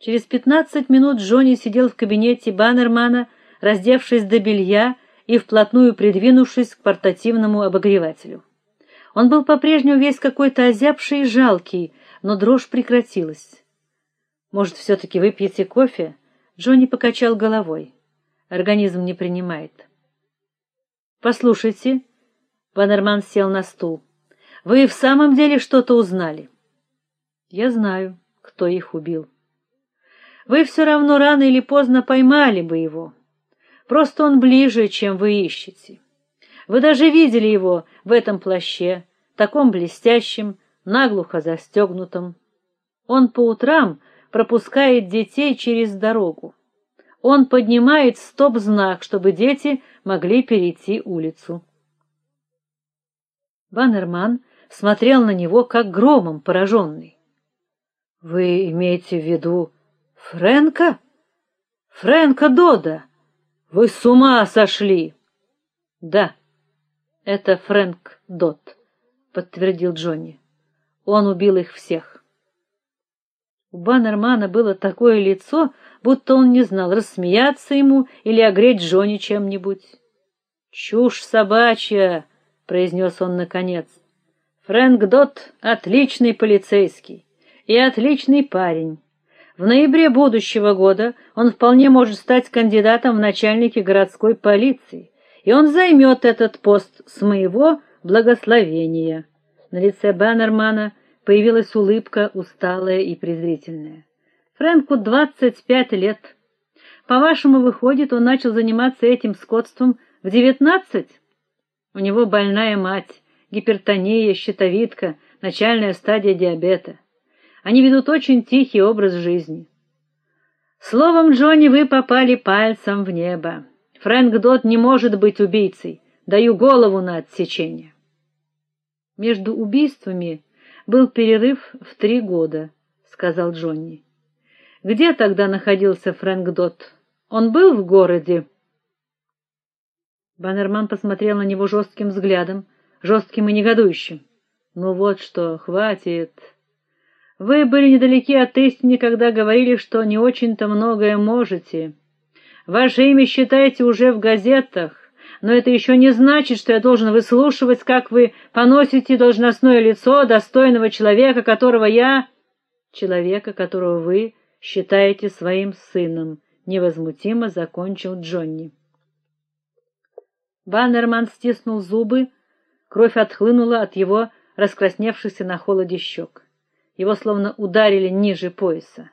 Через пятнадцать минут Джонни сидел в кабинете Баннермана, раздевшись до белья и вплотную придвинувшись к портативному обогревателю. Он был по-прежнему весь какой-то озябший и жалкий, но дрожь прекратилась. Может, все таки выпьете кофе? Джонни покачал головой. Организм не принимает. Послушайте, Баннерман сел на стул. Вы в самом деле что-то узнали? Я знаю, кто их убил. Вы все равно рано или поздно поймали бы его. Просто он ближе, чем вы ищете. Вы даже видели его в этом плаще, таком блестящем, наглухо застегнутом. Он по утрам пропускает детей через дорогу. Он поднимает стоп-знак, чтобы дети могли перейти улицу. Баннерман смотрел на него как громом пораженный. Вы имеете в виду Фрэнка? Фрэнка Дода. Вы с ума сошли. Да. Это Фрэнк Дод, подтвердил Джонни. Он убил их всех. У Баннермана было такое лицо, будто он не знал, рассмеяться ему или огреть Джонни чем-нибудь. "Чушь собачья", произнес он наконец. "Фрэнк Дот отличный полицейский и отличный парень. В ноябре будущего года он вполне может стать кандидатом в начальники городской полиции, и он займет этот пост с моего благословения. На лице Баннермана появилась улыбка, усталая и презрительная. Фрэнку двадцать пять лет. По-вашему, выходит, он начал заниматься этим скотством в девятнадцать? У него больная мать, гипертония, щитовидка, начальная стадия диабета. Они ведут очень тихий образ жизни. Словом, Джонни, вы попали пальцем в небо. Фрэнк Дот не может быть убийцей. Даю голову на отсечение. Между убийствами был перерыв в три года, сказал Джонни. Где тогда находился Фрэнк Дот? Он был в городе. Баннерман посмотрел на него жестким взглядом, жестким и негодующим. Ну вот что, хватит. Вы были недалеки от истины, когда говорили, что не очень-то многое можете. Ваше имя считаете уже в газетах, но это еще не значит, что я должен выслушивать, как вы поносите должностное лицо достойного человека, которого я, человека, которого вы считаете своим сыном, невозмутимо закончил Джонни. Баннерман стиснул зубы, кровь отхлынула от его раскрасневшихся на холоде щек. Его словно ударили ниже пояса.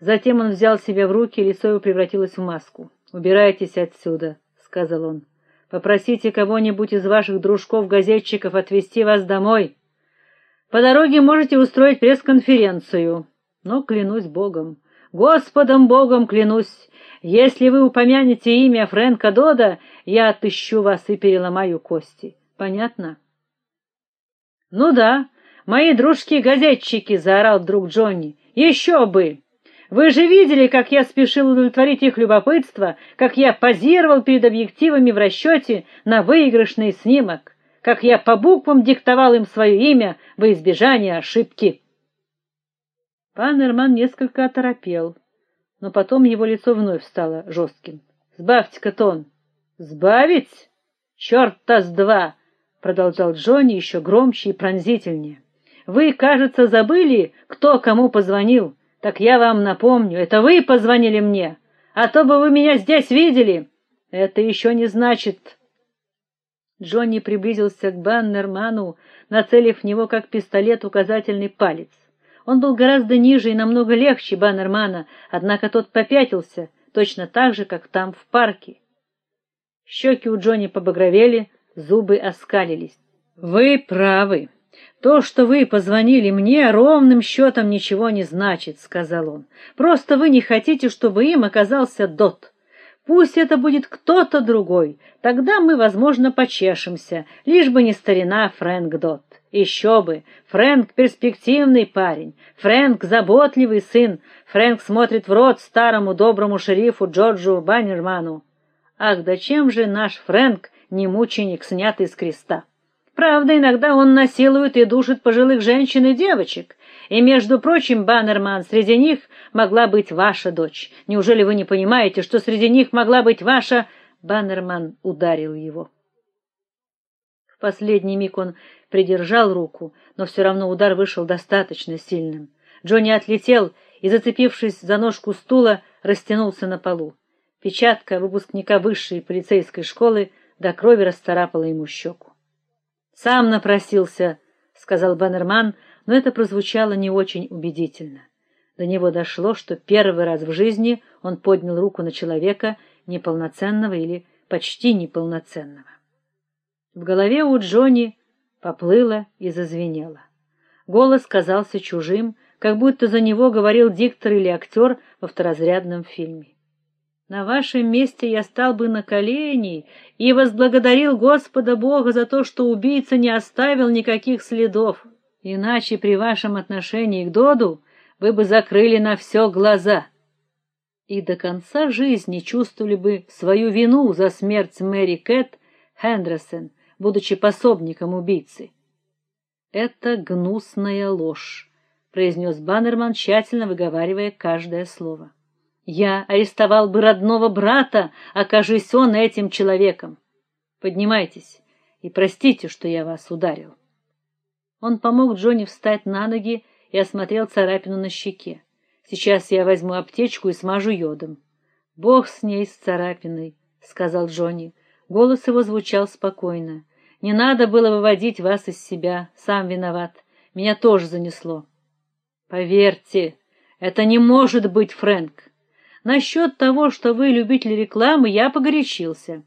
Затем он взял себя в руки, и лицо его превратилось в маску. "Убирайтесь отсюда", сказал он. "Попросите кого-нибудь из ваших дружков-газетчиков отвезти вас домой. По дороге можете устроить пресс-конференцию. Но клянусь Богом, Господом Богом клянусь, если вы упомянете имя Фрэнка Дода, я отыщу вас и переломаю кости. Понятно? Ну да, Мои дружки-газетчики, заорал друг Джонни. «Еще бы! Вы же видели, как я спешил удовлетворить их любопытство, как я позировал перед объективами в расчете на выигрышный снимок, как я по буквам диктовал им свое имя во избежание ошибки. Паннерман несколько оторопел, но потом его лицо вновь стало жестким. "Сбавьте-ка тон". "Сбавить? Черт-то с два", продолжал Джонни еще громче и пронзительнее. Вы, кажется, забыли, кто кому позвонил. Так я вам напомню, это вы позвонили мне, а то бы вы меня здесь видели. Это еще не значит. Джонни приблизился к Баннерману, нацелив в него как пистолет указательный палец. Он был гораздо ниже и намного легче Баннермана, однако тот попятился, точно так же, как там в парке. Щеки у Джонни побагровели, зубы оскалились. Вы правы. То, что вы позвонили мне, ровным счетом ничего не значит, сказал он. Просто вы не хотите, чтобы им оказался Дот. Пусть это будет кто-то другой, тогда мы, возможно, почешемся, лишь бы не старина Фрэнк Дот. Еще бы, Фрэнк перспективный парень, Фрэнк заботливый сын, Фрэнк смотрит в рот старому доброму шерифу Джорджу Баннерману. Ах, да чем же наш Фрэнк не мученик, снятый с креста? Правда, иногда он насилует и душит пожилых женщин и девочек, И, между прочим, Баннерман, среди них могла быть ваша дочь. Неужели вы не понимаете, что среди них могла быть ваша Баннерман ударил его. В последний миг он придержал руку, но все равно удар вышел достаточно сильным. Джонни отлетел и, зацепившись за ножку стула, растянулся на полу. Печатка выпускника высшей полицейской школы до крови расцарапала ему щеку. Сам напросился, сказал Баннерман, но это прозвучало не очень убедительно. До него дошло, что первый раз в жизни он поднял руку на человека неполноценного или почти неполноценного. В голове у Джонни поплыло и зазвенело. Голос казался чужим, как будто за него говорил диктор или актер во второзрядном фильме. На вашем месте я стал бы на колени и возблагодарил Господа Бога за то, что убийца не оставил никаких следов. Иначе при вашем отношении к Доду вы бы закрыли на все глаза и до конца жизни чувствовали бы свою вину за смерть Мэри Кэт Хендерсон, будучи пособником убийцы. Это гнусная ложь, произнес Баннерман, тщательно выговаривая каждое слово. Я арестовал бы родного брата, окажись он этим человеком. Поднимайтесь и простите, что я вас ударил. Он помог Джонни встать на ноги и осмотрел царапину на щеке. Сейчас я возьму аптечку и смажу йодом. Бог с ней с царапиной, сказал Джонни. Голос его звучал спокойно. Не надо было выводить вас из себя, сам виноват. Меня тоже занесло. Поверьте, это не может быть, Фрэнк. Насчет того, что вы любитель рекламы, я погорячился.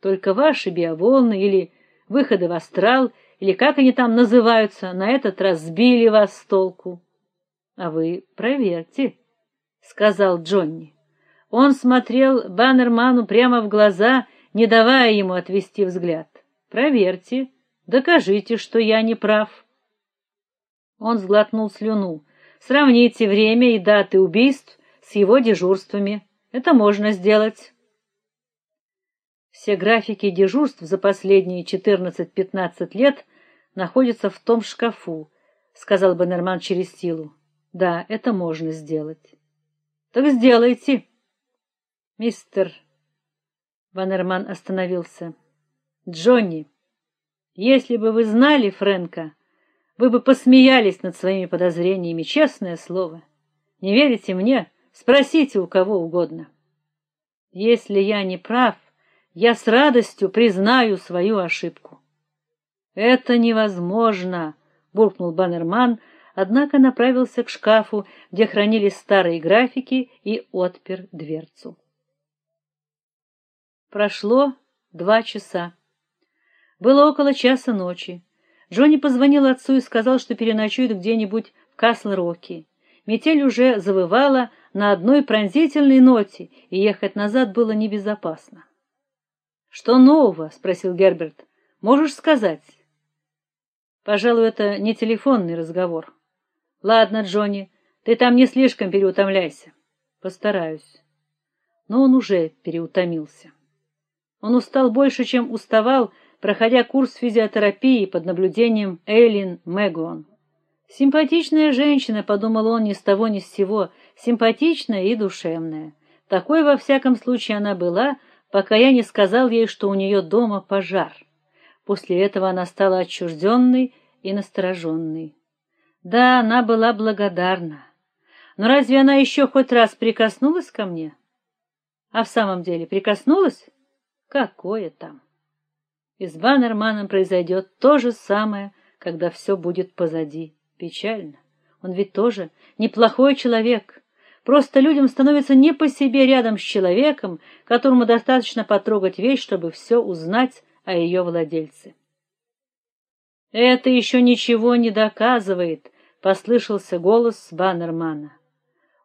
Только ваши биоволны или выходы в астрал, или как они там называются, на этот раз сбили вас с толку. А вы проверьте, сказал Джонни. Он смотрел Баннерману прямо в глаза, не давая ему отвести взгляд. Проверьте, докажите, что я не прав. Он сглотнул слюну. Сравните время и даты убийств с его дежурствами. Это можно сделать. Все графики дежурств за последние 14-15 лет находятся в том шкафу, сказал Баннерман через силу. Да, это можно сделать. Так сделайте. Мистер Ванерман остановился. Джонни, если бы вы знали Фрэнка, вы бы посмеялись над своими подозрениями, честное слово. Не верите мне? Спросите у кого угодно. Если я не прав, я с радостью признаю свою ошибку. Это невозможно, буркнул Баннерман однако направился к шкафу, где хранились старые графики, и отпер дверцу. Прошло два часа. Было около часа ночи. Джонни позвонил отцу и сказал, что переночует где-нибудь в Касл-Роке. Метель уже завывала на одной пронзительной ноте, и ехать назад было небезопасно. Что нового? спросил Герберт. Можешь сказать? Пожалуй, это не телефонный разговор. Ладно, Джонни, ты там не слишком переутомляйся. Постараюсь. Но он уже переутомился. Он устал больше, чем уставал, проходя курс физиотерапии под наблюдением Эйлин Мэгуон. Симпатичная женщина, подумал он ни с того ни с сего, симпатичная и душевная. Такой во всяком случае она была, пока я не сказал ей, что у нее дома пожар. После этого она стала отчужденной и настороженной. Да, она была благодарна. Но разве она еще хоть раз прикоснулась ко мне? А в самом деле прикоснулась? Какое там? И с Баннерманом произойдет то же самое, когда все будет позади. Печально. Он ведь тоже неплохой человек. Просто людям становится не по себе рядом с человеком, которому достаточно потрогать вещь, чтобы все узнать о ее владельце. Это еще ничего не доказывает, послышался голос Баннермана.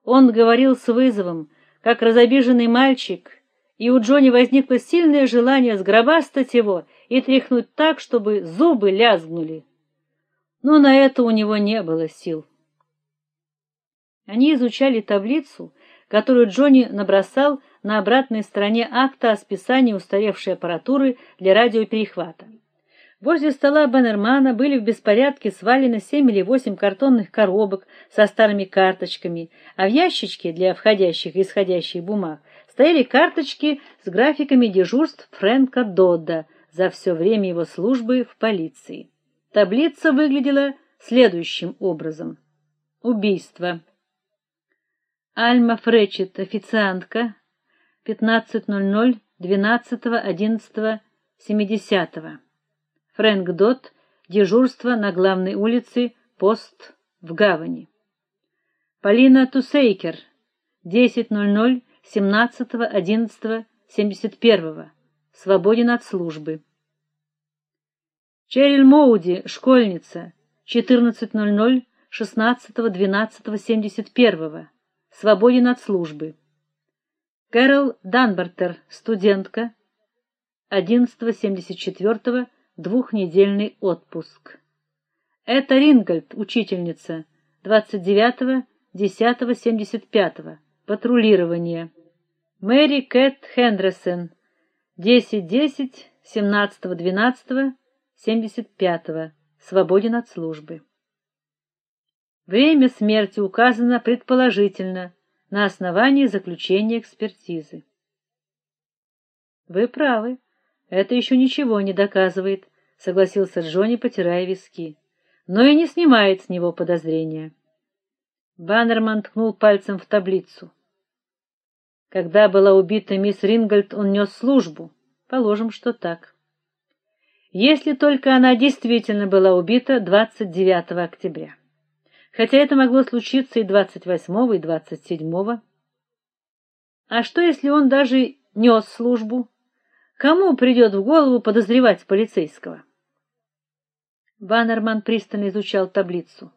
Он говорил с вызовом, как разобиженный мальчик, и у Джонни возникло сильное желание сгробастать его и тряхнуть так, чтобы зубы лязгнули. Но на это у него не было сил. Они изучали таблицу, которую Джонни набросал на обратной стороне акта о списании устаревшей аппаратуры для радиоперехвата. Возле стола Баннермана были в беспорядке свалены семь или восемь картонных коробок со старыми карточками, а в ящичке для входящих и исходящих бумаг стояли карточки с графиками дежурств Фрэнка Додда за все время его службы в полиции. Таблица выглядела следующим образом: убийство. Альма Фречет, официантка, 15:00 12.11.70. Фрэнк Дот, дежурство на главной улице, пост в гавани. Полина Тусейкер, 10.00 17.11.71. Свободен от службы. Черил Моуди, школьница, 14.00 16.12.71. Свободен от службы. Кэрол Данбартер, студентка, 11.74 двухнедельный отпуск. Это Рингольд, учительница, 29.10.75, патрулирование. Мэри Кэт Хендерсон, 10.10, 17.12.75, свободен от службы. Время смерти указано предположительно на основании заключения экспертизы. Вы правы. Это еще ничего не доказывает, согласился Джонни, потирая виски. Но и не снимает с него подозрения. Баннерман ткнул пальцем в таблицу. Когда была убита мисс Рингольд, он нес службу. Положим, что так. Если только она действительно была убита 29 октября. Хотя это могло случиться и 28 и 27. А что если он даже нес службу? Кому придет в голову подозревать полицейского? Баннерман пристально изучал таблицу.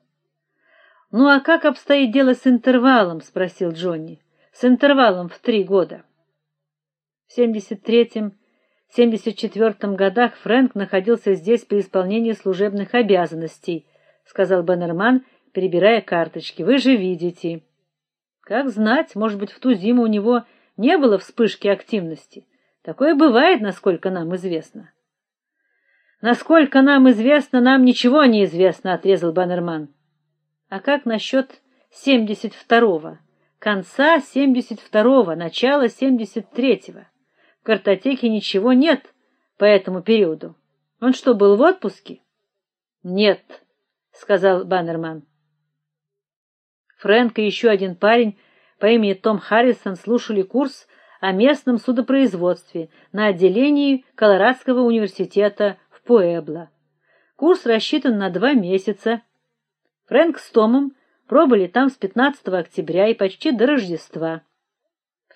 Ну а как обстоит дело с интервалом, спросил Джонни. С интервалом в три года. В 73-м, 74-м годах Фрэнк находился здесь при исполнении служебных обязанностей, сказал Баннерман, перебирая карточки. Вы же видите. Как знать, может быть, в ту зиму у него не было вспышки активности. Такое бывает, насколько нам известно. Насколько нам известно, нам ничего не известно, отрезал Баннерман. А как насчет семьдесят второго, конца семьдесят второго, начала семьдесят третьего? В картотеке ничего нет по этому периоду. Он что, был в отпуске? Нет, сказал Баннерман. Фрэнк и еще один парень по имени Том Харрисон слушали курс о местном судопроизводстве на отделении Колорадского университета в Пуэбло. Курс рассчитан на два месяца. Фрэнк с Томом пробыли там с 15 октября и почти до Рождества.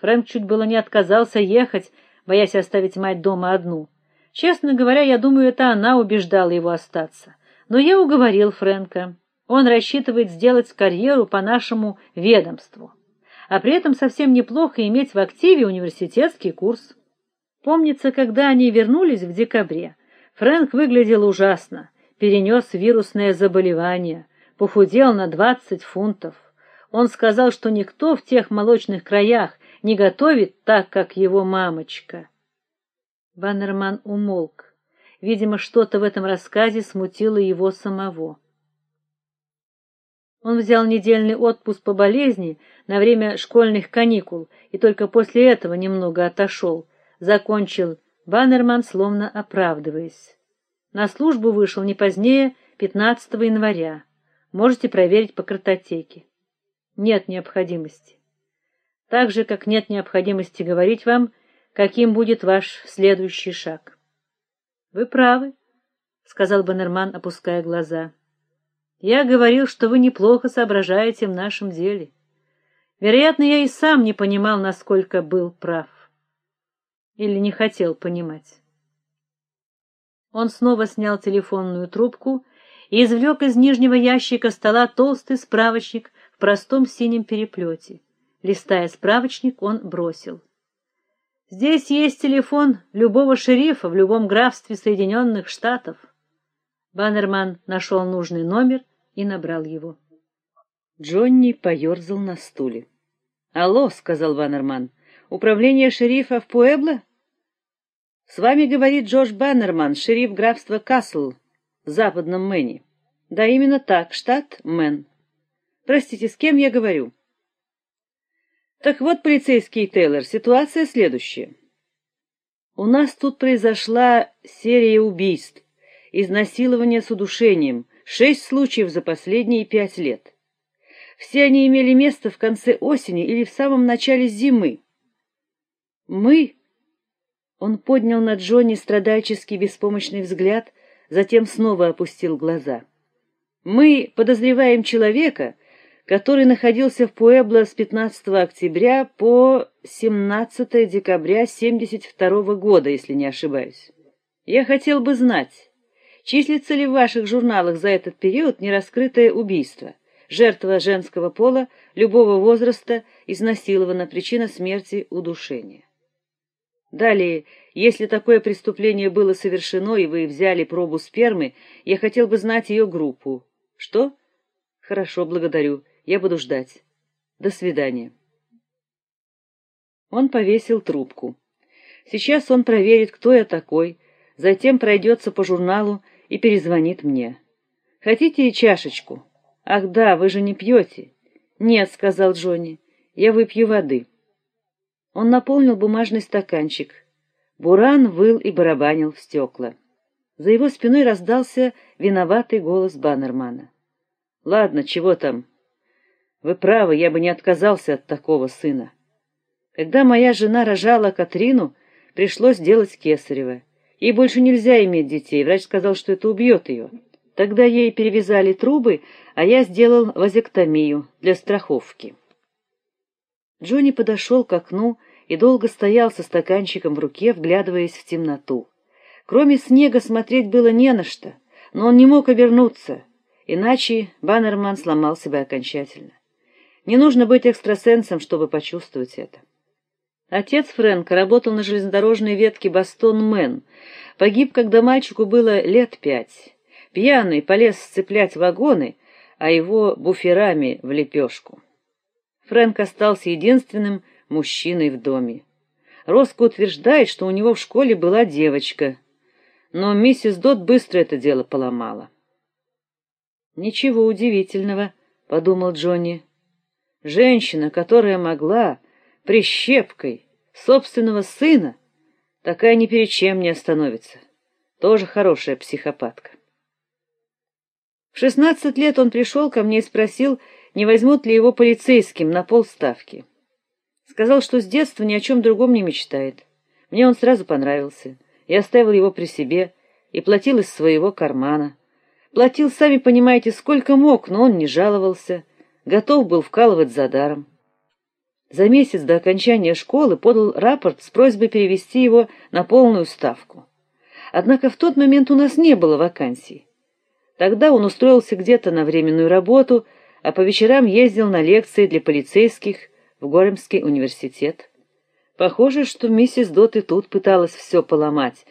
Фрэнк чуть было не отказался ехать, боясь оставить мать дома одну. Честно говоря, я думаю, это она убеждала его остаться. Но я уговорил Фрэнка. Он рассчитывает сделать карьеру по нашему ведомству а при этом совсем неплохо иметь в активе университетский курс. Помнится, когда они вернулись в декабре, Фрэнк выглядел ужасно, перенес вирусное заболевание, похудел на 20 фунтов. Он сказал, что никто в тех молочных краях не готовит так, как его мамочка. Баннерман умолк. Видимо, что-то в этом рассказе смутило его самого. Он взял недельный отпуск по болезни на время школьных каникул и только после этого немного отошел. Закончил Баннерман, словно оправдываясь. На службу вышел не позднее 15 января. Можете проверить по картотеке. Нет необходимости. Так же, как нет необходимости говорить вам, каким будет ваш следующий шаг. Вы правы, сказал Баннерман, опуская глаза. Я говорил, что вы неплохо соображаете в нашем деле. Вероятно, я и сам не понимал, насколько был прав. Или не хотел понимать. Он снова снял телефонную трубку и извлек из нижнего ящика стола толстый справочник в простом синем переплете. Листая справочник, он бросил: Здесь есть телефон любого шерифа в любом графстве Соединенных Штатов. Баннерман нашел нужный номер и набрал его. Джонни поерзал на стуле. "Алло", сказал Ваннерман. "Управление шерифа в Пуэбло?" С вами говорит Джордж Баннерман, шериф графства Касл в западном Мэне. Да именно так, штат Мэн. Простите, с кем я говорю? Так вот, полицейский Тейлор, ситуация следующая. У нас тут произошла серия убийств, изнасилования с удушением, шесть случаев за последние пять лет. Все они имели место в конце осени или в самом начале зимы. Мы Он поднял на Джонни страдальческий беспомощный взгляд, затем снова опустил глаза. Мы подозреваем человека, который находился в Пуэбло с 15 октября по 17 декабря 72 года, если не ошибаюсь. Я хотел бы знать, числится ли в ваших журналах за этот период нераскрытое убийство, жертва женского пола, любого возраста, изнасилована, причина смерти удушение. Далее, если такое преступление было совершено и вы взяли пробу спермы, я хотел бы знать ее группу. Что? Хорошо, благодарю. Я буду ждать. До свидания. Он повесил трубку. Сейчас он проверит, кто я такой, затем пройдется по журналу и перезвонит мне. Хотите чашечку? Ах да, вы же не пьете. Нет, сказал Джонни. Я выпью воды. Он наполнил бумажный стаканчик. Буран выл и барабанил в стекла. За его спиной раздался виноватый голос Баннермана. Ладно, чего там? Вы правы, я бы не отказался от такого сына. Когда моя жена рожала Катрину, пришлось делать кесарево. Ей больше нельзя иметь детей. Врач сказал, что это убьет ее. Тогда ей перевязали трубы, а я сделал вазектомию для страховки. Джонни подошел к окну и долго стоял со стаканчиком в руке, вглядываясь в темноту. Кроме снега смотреть было не на что, но он не мог обернуться, иначе Баннерман сломался бы окончательно. Не нужно быть экстрасенсом, чтобы почувствовать это. Отец Фрэнка работал на железнодорожной ветке Бастон-Мэн. Погиб, когда мальчику было лет пять. Пьяный полез сцеплять вагоны, а его буферами в лепешку. Фрэнк остался единственным мужчиной в доме. Роско утверждает, что у него в школе была девочка, но миссис Дот быстро это дело поломала. Ничего удивительного, подумал Джонни. Женщина, которая могла прищепкой собственного сына, такая ни перед чем не остановится. Тоже хорошая психопатка. В шестнадцать лет он пришел ко мне и спросил, не возьмут ли его полицейским на полставки. Сказал, что с детства ни о чем другом не мечтает. Мне он сразу понравился. Я оставил его при себе и платил из своего кармана. Платил, сами понимаете, сколько мог, но он не жаловался готов был вкалывать за даром. За месяц до окончания школы подал рапорт с просьбой перевести его на полную ставку. Однако в тот момент у нас не было вакансий. Тогда он устроился где-то на временную работу, а по вечерам ездил на лекции для полицейских в Горемский университет. Похоже, что миссис Дот и тут пыталась все поломать.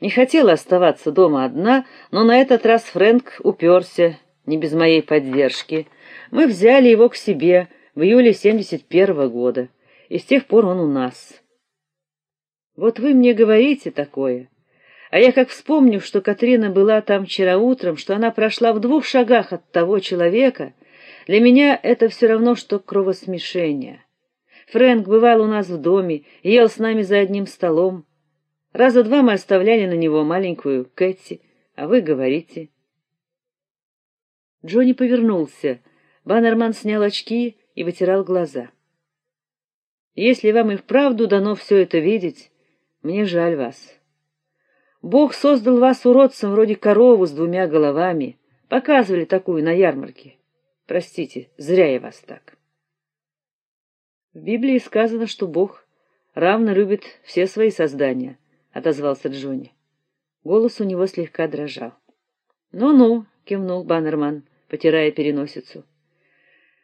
Не хотела оставаться дома одна, но на этот раз Фрэнк уперся, не без моей поддержки. Мы взяли его к себе в июле 71 -го года, и с тех пор он у нас. Вот вы мне говорите такое, а я как вспомню, что Катрина была там вчера утром, что она прошла в двух шагах от того человека, для меня это все равно что кровосмешение. Фрэнк бывал у нас в доме, ел с нами за одним столом. Раза два мы оставляли на него маленькую Кэти, а вы говорите. Джонни повернулся. Баннерман снял очки и вытирал глаза. Если вам и вправду дано все это видеть, мне жаль вас. Бог создал вас уродцем вроде коровы с двумя головами. Показывали такую на ярмарке. Простите, зря я вас так. В Библии сказано, что Бог равно любит все свои создания, отозвался Джонни. Голос у него слегка дрожал. Ну-ну, кивнул Баннерман, потирая переносицу.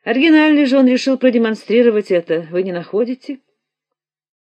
Оригинальный же он решил продемонстрировать это, вы не находите?